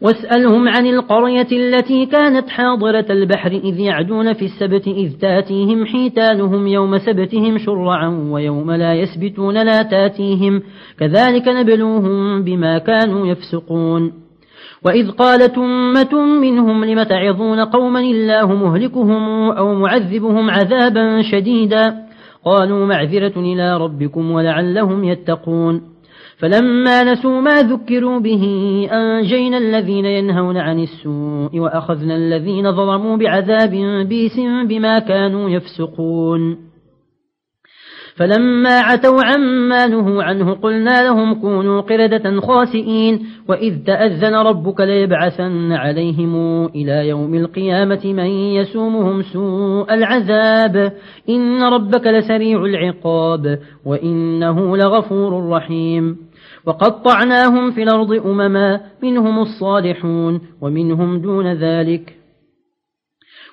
واسألهم عن القرية التي كانت حاضرة البحر إذ يعدون في السبت إذ تأتيهم حيتانهم يوم سبتهم شرعا ويوم لا يسبتون لا تأتيهم كذلك نبلوهم بما كانوا يفسقون. وإذ قالت أمة منهم لم تعظون قوما الله مهلكهم أو معذبهم عذابا شديدا؟ قالوا معذرة إلى ربكم ولعلهم يتقون. فلما نسوا ما ذكروا به أنجينا الذين ينهون عن السوء وأخذنا الذين ظلموا بعذاب بيس بما كانوا يفسقون. فلما عتوا عما نهوا عنه قلنا لهم كونوا قردة خاسئين وإذ تأذن ربك ليبعثن عليهم إلى يوم القيامة من يسومهم سوء العذاب. إن ربك لسريع العقاب وإنه لغفور رحيم. وقطعناهم في الأرض أمما منهم الصالحون ومنهم دون ذلك.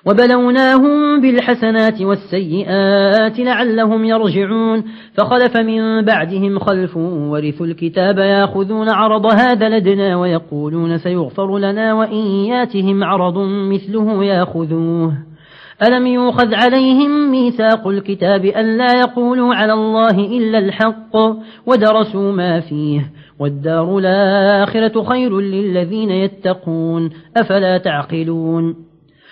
وبلوناهم بالحسنات والسيئات لعلهم يرجعون. فخلف من بعدهم خلف ورثوا الكتاب ياخذون عرض هذا لدنا ويقولون سيغفر لنا وإن ياتهم عرض مثله ياخذوه. ألم يوخذ عليهم ميثاق الكتاب أن لا يقولوا على الله إلا الحق ودرسوا ما فيه. والدار الآخرة خير للذين يتقون. أفلا تعقلون؟